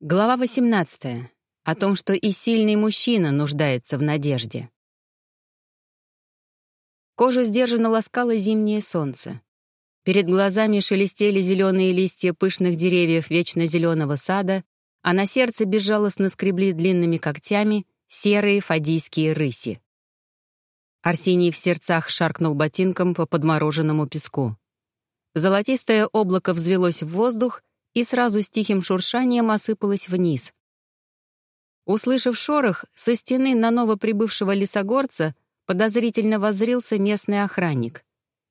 Глава 18. О том, что и сильный мужчина нуждается в надежде. Кожу сдержанно ласкало зимнее солнце. Перед глазами шелестели зеленые листья пышных деревьев вечно зеленого сада, а на сердце безжалостно скребли длинными когтями серые фадийские рыси. Арсений в сердцах шаркнул ботинком по подмороженному песку. Золотистое облако взвелось в воздух, и сразу с тихим шуршанием осыпалась вниз. Услышав шорох, со стены на новоприбывшего лесогорца подозрительно воззрился местный охранник.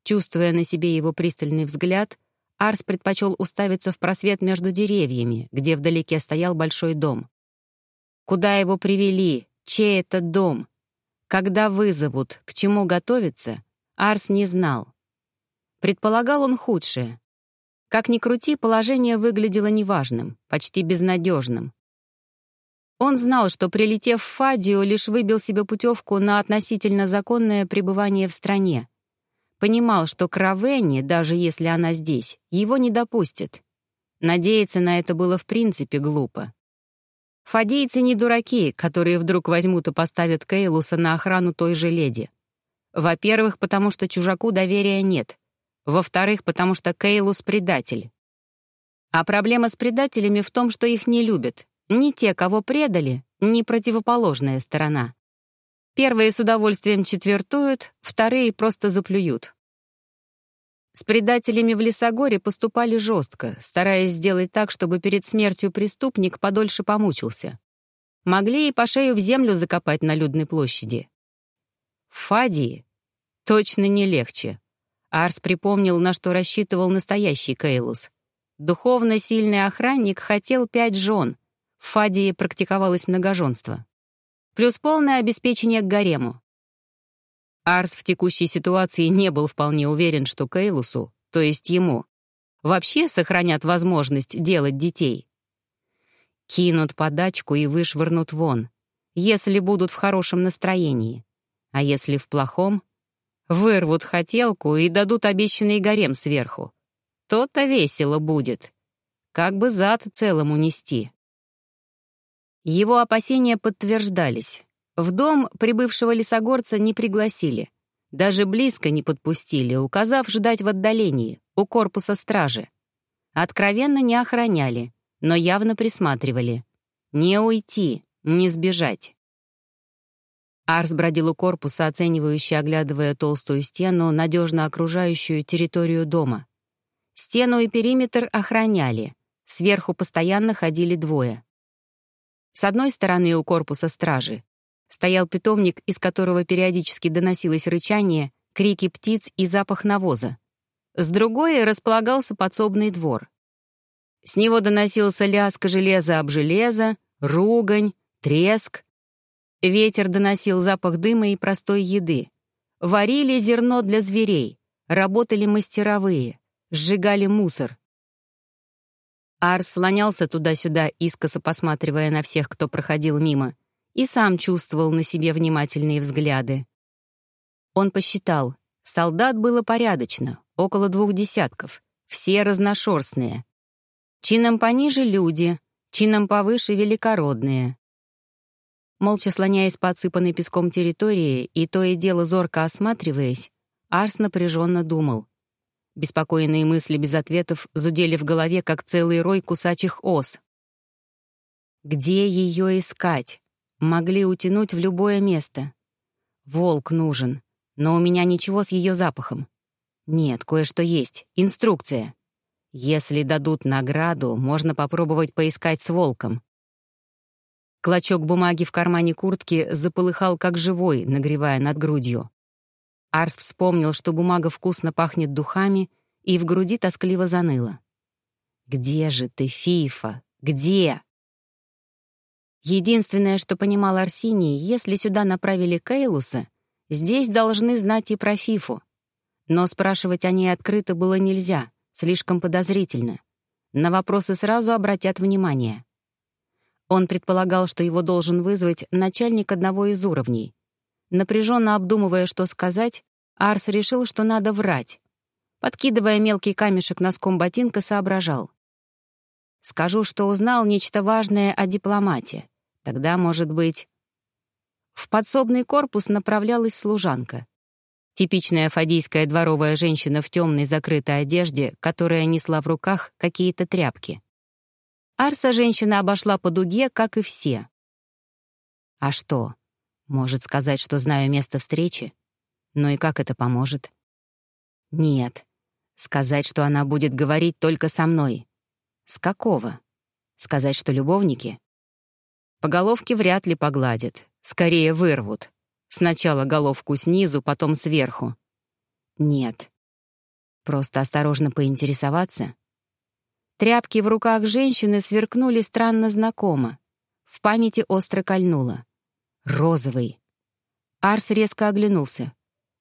Чувствуя на себе его пристальный взгляд, Арс предпочел уставиться в просвет между деревьями, где вдалеке стоял большой дом. Куда его привели? Чей это дом? Когда вызовут? К чему готовиться? Арс не знал. Предполагал он худшее. Как ни крути, положение выглядело неважным, почти безнадежным. Он знал, что, прилетев в Фадию, лишь выбил себе путевку на относительно законное пребывание в стране. Понимал, что к даже если она здесь, его не допустят. Надеяться на это было в принципе глупо. Фадийцы не дураки, которые вдруг возьмут и поставят Кейлуса на охрану той же леди. Во-первых, потому что чужаку доверия нет. Во-вторых, потому что Кейлус — предатель. А проблема с предателями в том, что их не любят. Ни те, кого предали, ни противоположная сторона. Первые с удовольствием четвертуют, вторые просто заплюют. С предателями в Лесогоре поступали жестко, стараясь сделать так, чтобы перед смертью преступник подольше помучился. Могли и по шею в землю закопать на людной площади. В Фадии точно не легче. Арс припомнил, на что рассчитывал настоящий Кейлус. Духовно сильный охранник хотел пять жен. В Фадии практиковалось многоженство. Плюс полное обеспечение к гарему. Арс в текущей ситуации не был вполне уверен, что Кейлусу, то есть ему, вообще сохранят возможность делать детей. Кинут подачку и вышвырнут вон, если будут в хорошем настроении. А если в плохом — Вырвут хотелку и дадут обещанный гарем сверху. То-то весело будет. Как бы зад целым унести. Его опасения подтверждались. В дом прибывшего лесогорца не пригласили. Даже близко не подпустили, указав ждать в отдалении, у корпуса стражи. Откровенно не охраняли, но явно присматривали. Не уйти, не сбежать. Арс бродил у корпуса, оценивающе оглядывая толстую стену, надежно окружающую территорию дома. Стену и периметр охраняли. Сверху постоянно ходили двое. С одной стороны у корпуса стражи стоял питомник, из которого периодически доносилось рычание, крики птиц и запах навоза. С другой располагался подсобный двор. С него доносился лязг железа об железо, ругань, треск, Ветер доносил запах дыма и простой еды. Варили зерно для зверей, работали мастеровые, сжигали мусор. Арс слонялся туда-сюда, искоса посматривая на всех, кто проходил мимо, и сам чувствовал на себе внимательные взгляды. Он посчитал, солдат было порядочно, около двух десятков, все разношерстные. Чином пониже — люди, чином повыше — великородные. Молча слоняясь по отсыпанной песком территории и то и дело зорко осматриваясь, Арс напряженно думал. Беспокойные мысли без ответов зудели в голове, как целый рой кусачих ос. Где ее искать? Могли утянуть в любое место. Волк нужен, но у меня ничего с ее запахом. Нет, кое-что есть. Инструкция. Если дадут награду, можно попробовать поискать с волком. Клочок бумаги в кармане куртки заполыхал как живой, нагревая над грудью. Арс вспомнил, что бумага вкусно пахнет духами, и в груди тоскливо заныло. «Где же ты, Фифа? Где?» Единственное, что понимал Арсений, если сюда направили Кейлуса, здесь должны знать и про Фифу. Но спрашивать о ней открыто было нельзя, слишком подозрительно. На вопросы сразу обратят внимание. Он предполагал, что его должен вызвать начальник одного из уровней. Напряженно обдумывая, что сказать, Арс решил, что надо врать. Подкидывая мелкий камешек носком ботинка, соображал. Скажу, что узнал нечто важное о дипломате. Тогда, может быть... В подсобный корпус направлялась служанка. Типичная фадийская дворовая женщина в темной закрытой одежде, которая несла в руках какие-то тряпки. Арса женщина обошла по дуге, как и все. А что? Может сказать, что знаю место встречи? Ну и как это поможет? Нет. Сказать, что она будет говорить только со мной. С какого? Сказать, что любовники? По головке вряд ли погладят. Скорее вырвут. Сначала головку снизу, потом сверху. Нет. Просто осторожно поинтересоваться. Тряпки в руках женщины сверкнули странно знакомо. В памяти остро кольнуло. Розовый. Арс резко оглянулся.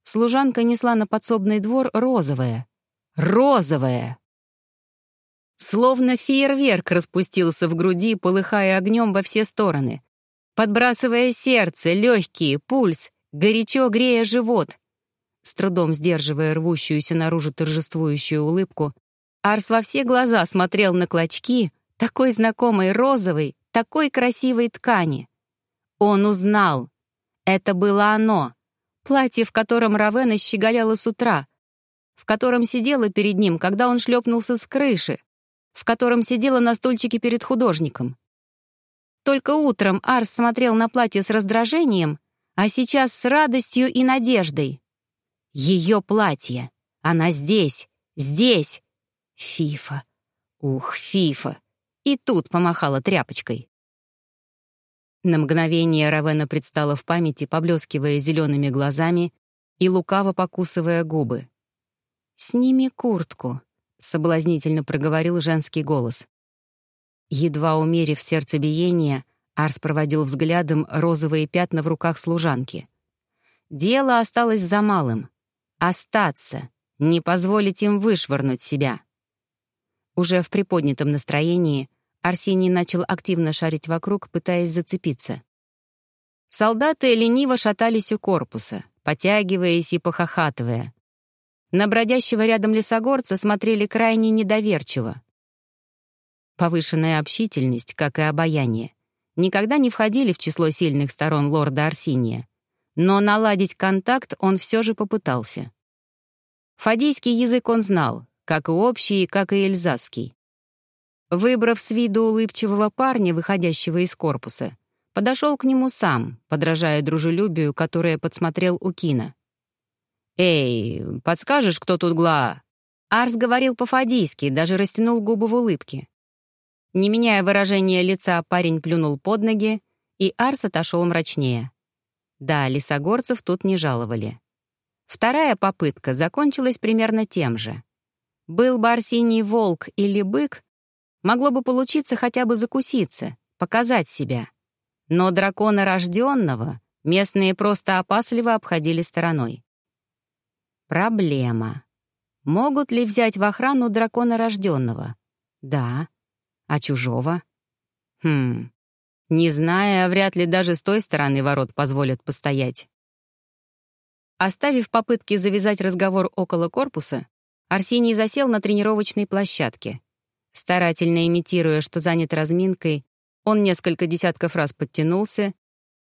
Служанка несла на подсобный двор розовое. Розовое! Словно фейерверк распустился в груди, полыхая огнем во все стороны, подбрасывая сердце, легкие, пульс, горячо грея живот. С трудом сдерживая рвущуюся наружу торжествующую улыбку, Арс во все глаза смотрел на клочки такой знакомой розовой, такой красивой ткани. Он узнал. Это было оно. Платье, в котором Равена щеголяла с утра, в котором сидела перед ним, когда он шлепнулся с крыши, в котором сидела на стульчике перед художником. Только утром Арс смотрел на платье с раздражением, а сейчас с радостью и надеждой. Ее платье. Она здесь, здесь, Фифа. Ух, Фифа. И тут помахала тряпочкой. На мгновение Равена предстала в памяти, поблескивая зелеными глазами и лукаво покусывая губы. «Сними куртку», — соблазнительно проговорил женский голос. Едва умерив сердцебиение, Арс проводил взглядом розовые пятна в руках служанки. Дело осталось за малым — остаться, не позволить им вышвырнуть себя. Уже в приподнятом настроении Арсений начал активно шарить вокруг, пытаясь зацепиться. Солдаты лениво шатались у корпуса, потягиваясь и похохатывая. На бродящего рядом лесогорца смотрели крайне недоверчиво. Повышенная общительность, как и обаяние, никогда не входили в число сильных сторон лорда Арсиния, но наладить контакт он все же попытался. Фадийский язык он знал, как и общий, как и эльзасский. Выбрав с виду улыбчивого парня, выходящего из корпуса, подошел к нему сам, подражая дружелюбию, которое подсмотрел у Кина. «Эй, подскажешь, кто тут гла?» Арс говорил по-фадийски, даже растянул губы в улыбке. Не меняя выражения лица, парень плюнул под ноги, и Арс отошел мрачнее. Да, лесогорцев тут не жаловали. Вторая попытка закончилась примерно тем же. Был бы Арсений волк или бык, могло бы получиться хотя бы закуситься, показать себя. Но дракона рожденного местные просто опасливо обходили стороной. Проблема. Могут ли взять в охрану дракона рожденного? Да. А чужого? Хм. Не зная, вряд ли даже с той стороны ворот позволят постоять. Оставив попытки завязать разговор около корпуса, Арсений засел на тренировочной площадке. Старательно имитируя, что занят разминкой, он несколько десятков раз подтянулся,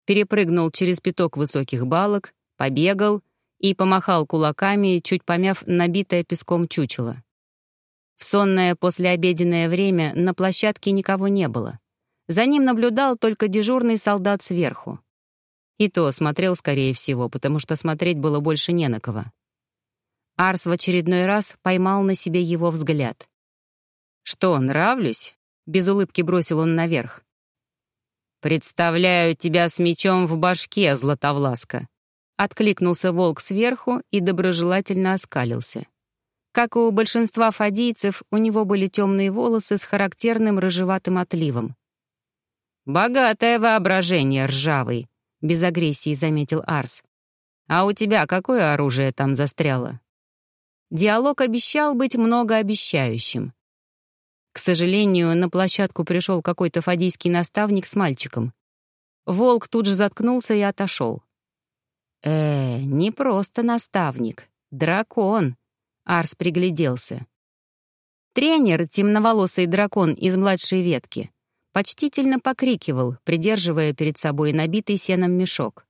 перепрыгнул через пяток высоких балок, побегал и помахал кулаками, чуть помяв набитое песком чучело. В сонное послеобеденное время на площадке никого не было. За ним наблюдал только дежурный солдат сверху. И то смотрел, скорее всего, потому что смотреть было больше не на кого. Арс в очередной раз поймал на себе его взгляд. «Что, нравлюсь?» — без улыбки бросил он наверх. «Представляю тебя с мечом в башке, Златовласка!» Откликнулся волк сверху и доброжелательно оскалился. Как и у большинства фадийцев, у него были темные волосы с характерным рыжеватым отливом. «Богатое воображение, ржавый», — без агрессии заметил Арс. «А у тебя какое оружие там застряло?» Диалог обещал быть многообещающим. К сожалению, на площадку пришел какой-то фадийский наставник с мальчиком. Волк тут же заткнулся и отошел. «Э, не просто наставник. Дракон!» Арс пригляделся. Тренер, темноволосый дракон из младшей ветки, почтительно покрикивал, придерживая перед собой набитый сеном мешок.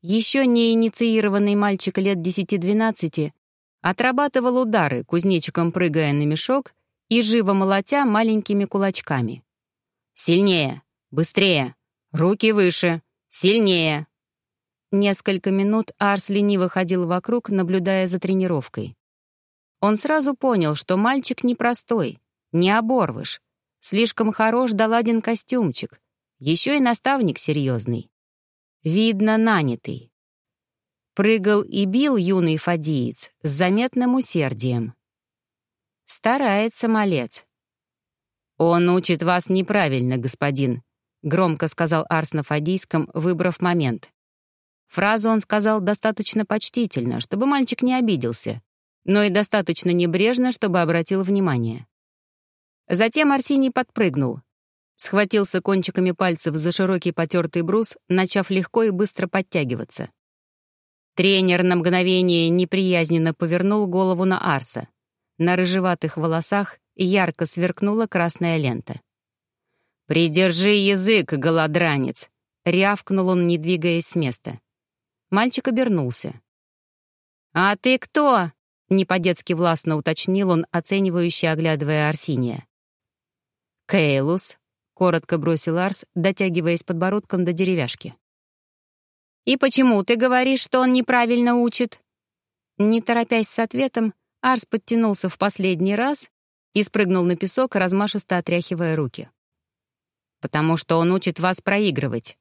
Еще не инициированный мальчик лет 10-12 отрабатывал удары, кузнечиком прыгая на мешок и живо молотя маленькими кулачками. «Сильнее! Быстрее! Руки выше! Сильнее!» Несколько минут Арс лениво ходил вокруг, наблюдая за тренировкой. Он сразу понял, что мальчик непростой, не оборвыш. Слишком хорош да ладен костюмчик. Еще и наставник серьезный. Видно, нанятый. Прыгал и бил юный фадиец с заметным усердием. Старается малец. «Он учит вас неправильно, господин», — громко сказал Арс на фадийском, выбрав момент. Фразу он сказал достаточно почтительно, чтобы мальчик не обиделся, но и достаточно небрежно, чтобы обратил внимание. Затем Арсений подпрыгнул, схватился кончиками пальцев за широкий потертый брус, начав легко и быстро подтягиваться. Тренер на мгновение неприязненно повернул голову на Арса. На рыжеватых волосах ярко сверкнула красная лента. «Придержи язык, голодранец!» — рявкнул он, не двигаясь с места. Мальчик обернулся. «А ты кто?» — не по-детски властно уточнил он, оценивающе оглядывая Арсиния. «Кейлус», — коротко бросил Арс, дотягиваясь подбородком до деревяшки. «И почему ты говоришь, что он неправильно учит?» Не торопясь с ответом, Арс подтянулся в последний раз и спрыгнул на песок, размашисто отряхивая руки. «Потому что он учит вас проигрывать».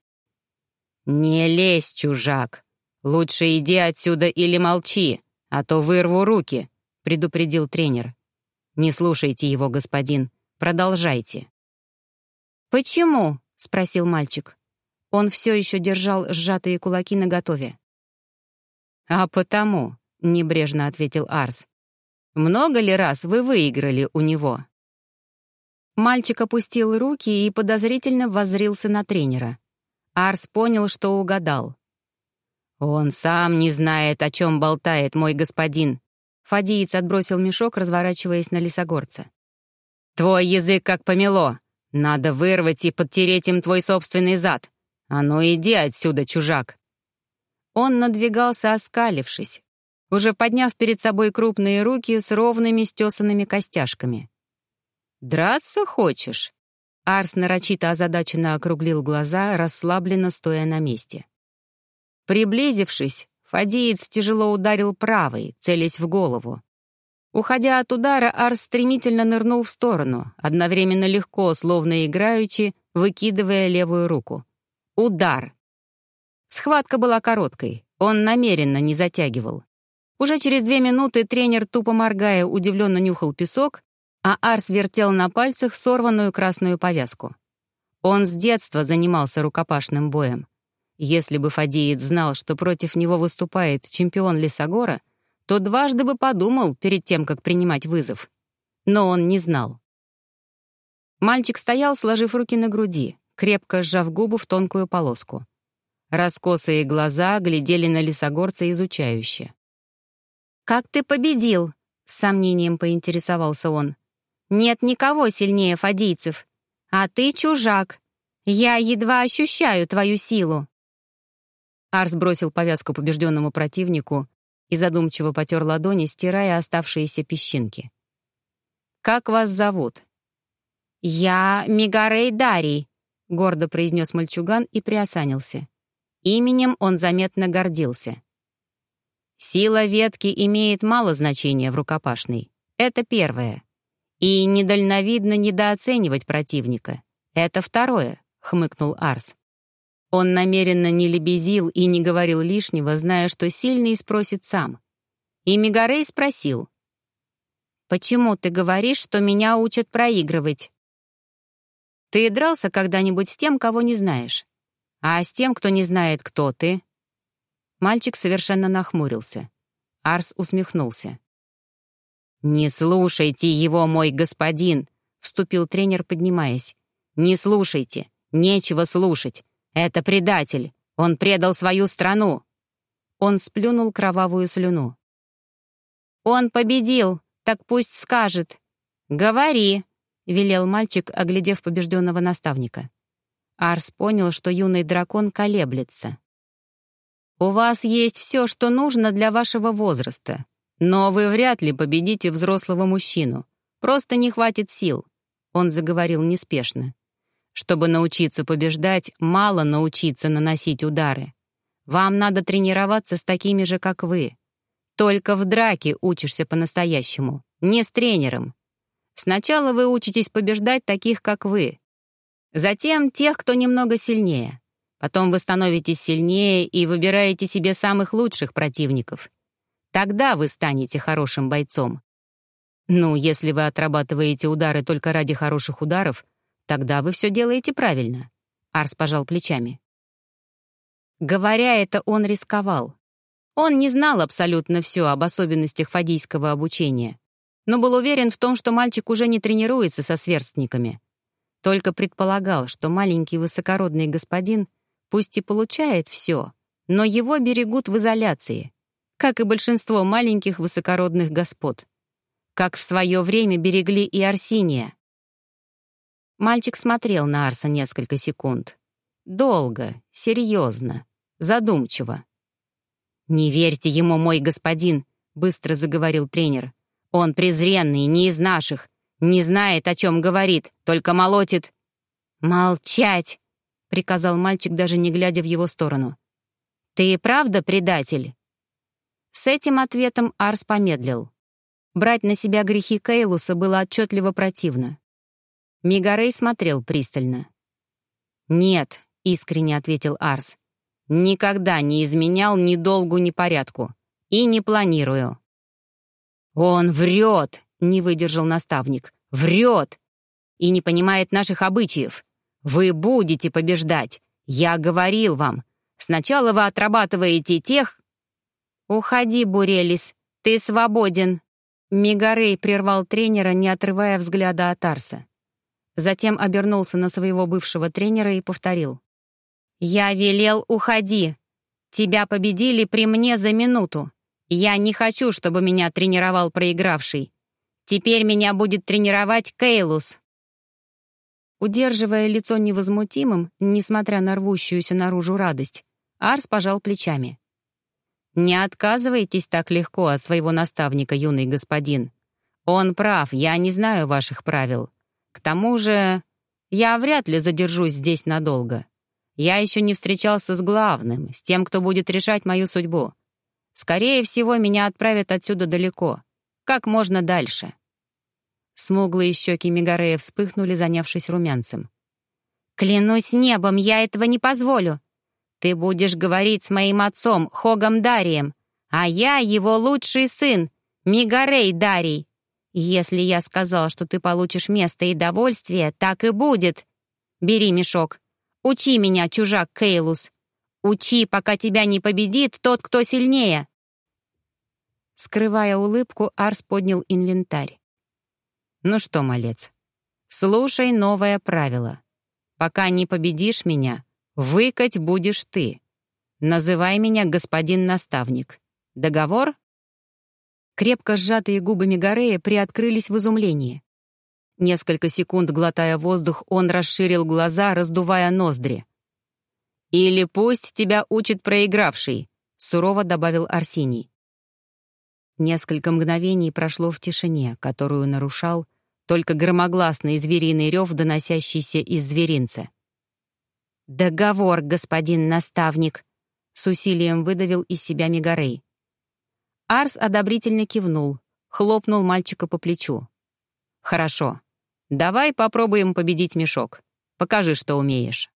«Не лезь, чужак!» «Лучше иди отсюда или молчи, а то вырву руки», — предупредил тренер. «Не слушайте его, господин. Продолжайте». «Почему?» — спросил мальчик. Он все еще держал сжатые кулаки наготове. «А потому», — небрежно ответил Арс. «Много ли раз вы выиграли у него?» Мальчик опустил руки и подозрительно воззрился на тренера. Арс понял, что угадал. «Он сам не знает, о чем болтает мой господин», — Фадиец отбросил мешок, разворачиваясь на лесогорца. «Твой язык как помело. Надо вырвать и подтереть им твой собственный зад. А ну иди отсюда, чужак!» Он надвигался, оскалившись, уже подняв перед собой крупные руки с ровными стесанными костяшками. «Драться хочешь?» Арс нарочито озадаченно округлил глаза, расслабленно стоя на месте. Приблизившись, Фадеец тяжело ударил правой, целясь в голову. Уходя от удара, Арс стремительно нырнул в сторону, одновременно легко, словно играючи, выкидывая левую руку. Удар. Схватка была короткой, он намеренно не затягивал. Уже через две минуты тренер, тупо моргая, удивленно нюхал песок, а Арс вертел на пальцах сорванную красную повязку. Он с детства занимался рукопашным боем. Если бы Фадеец знал, что против него выступает чемпион Лесогора, то дважды бы подумал перед тем, как принимать вызов. Но он не знал. Мальчик стоял, сложив руки на груди, крепко сжав губы в тонкую полоску. Раскосые глаза глядели на лесогорца изучающе. «Как ты победил?» — с сомнением поинтересовался он. «Нет никого сильнее фадийцев. А ты чужак. Я едва ощущаю твою силу». Арс бросил повязку побежденному противнику и задумчиво потер ладони, стирая оставшиеся песчинки. «Как вас зовут?» «Я Мигарей Дарий», — гордо произнес мальчуган и приосанился. Именем он заметно гордился. Сила ветки имеет мало значения в рукопашной. Это первое. И недальновидно недооценивать противника. Это второе, — хмыкнул Арс. Он намеренно не лебезил и не говорил лишнего, зная, что сильный спросит сам. И Мегарей спросил. «Почему ты говоришь, что меня учат проигрывать?» «Ты дрался когда-нибудь с тем, кого не знаешь? А с тем, кто не знает, кто ты?» Мальчик совершенно нахмурился. Арс усмехнулся. «Не слушайте его, мой господин!» — вступил тренер, поднимаясь. «Не слушайте! Нечего слушать! «Это предатель! Он предал свою страну!» Он сплюнул кровавую слюну. «Он победил, так пусть скажет!» «Говори», — велел мальчик, оглядев побежденного наставника. Арс понял, что юный дракон колеблется. «У вас есть все, что нужно для вашего возраста, но вы вряд ли победите взрослого мужчину. Просто не хватит сил», — он заговорил неспешно. «Чтобы научиться побеждать, мало научиться наносить удары. Вам надо тренироваться с такими же, как вы. Только в драке учишься по-настоящему, не с тренером. Сначала вы учитесь побеждать таких, как вы, Затем тех, кто немного сильнее. Потом вы становитесь сильнее и выбираете себе самых лучших противников. Тогда вы станете хорошим бойцом. Ну, если вы отрабатываете удары только ради хороших ударов, тогда вы все делаете правильно. Арс пожал плечами. Говоря это, он рисковал. Он не знал абсолютно все об особенностях фадийского обучения, но был уверен в том, что мальчик уже не тренируется со сверстниками. Только предполагал, что маленький высокородный господин пусть и получает все, но его берегут в изоляции, как и большинство маленьких высокородных господ. Как в свое время берегли и Арсиния. Мальчик смотрел на Арса несколько секунд. Долго, серьезно, задумчиво. «Не верьте ему, мой господин», — быстро заговорил тренер. «Он презренный, не из наших, не знает, о чем говорит, только молотит. «Молчать!» — приказал мальчик, даже не глядя в его сторону. «Ты и правда предатель?» С этим ответом Арс помедлил. Брать на себя грехи Кейлуса было отчетливо противно. Мигарей смотрел пристально. «Нет», — искренне ответил Арс. «Никогда не изменял ни долгу, ни порядку. И не планирую». «Он врет!» не выдержал наставник. «Врет! И не понимает наших обычаев. Вы будете побеждать. Я говорил вам. Сначала вы отрабатываете тех...» «Уходи, Бурелис, ты свободен!» Мегарей прервал тренера, не отрывая взгляда от Арса. Затем обернулся на своего бывшего тренера и повторил. «Я велел, уходи. Тебя победили при мне за минуту. Я не хочу, чтобы меня тренировал проигравший. Теперь меня будет тренировать Кейлус». Удерживая лицо невозмутимым, несмотря на рвущуюся наружу радость, Арс пожал плечами. «Не отказывайтесь так легко от своего наставника, юный господин. Он прав, я не знаю ваших правил. К тому же, я вряд ли задержусь здесь надолго. Я еще не встречался с главным, с тем, кто будет решать мою судьбу. Скорее всего, меня отправят отсюда далеко, как можно дальше. Смуглые щеки Мегарея вспыхнули, занявшись румянцем. «Клянусь небом, я этого не позволю. Ты будешь говорить с моим отцом, Хогом Дарием, а я его лучший сын, Мигарей Дарий. Если я сказал, что ты получишь место и довольствие, так и будет. Бери мешок. Учи меня, чужак Кейлус. Учи, пока тебя не победит тот, кто сильнее». Скрывая улыбку, Арс поднял инвентарь. Ну что, малец, слушай новое правило. Пока не победишь меня, выкать будешь ты. Называй меня господин наставник. Договор? Крепко сжатые губы Мегарея приоткрылись в изумлении. Несколько секунд глотая воздух, он расширил глаза, раздувая ноздри. «Или пусть тебя учит проигравший», — сурово добавил Арсений. Несколько мгновений прошло в тишине, которую нарушал только громогласный звериный рев, доносящийся из зверинца. «Договор, господин наставник!» — с усилием выдавил из себя Мегарей. Арс одобрительно кивнул, хлопнул мальчика по плечу. «Хорошо. Давай попробуем победить мешок. Покажи, что умеешь».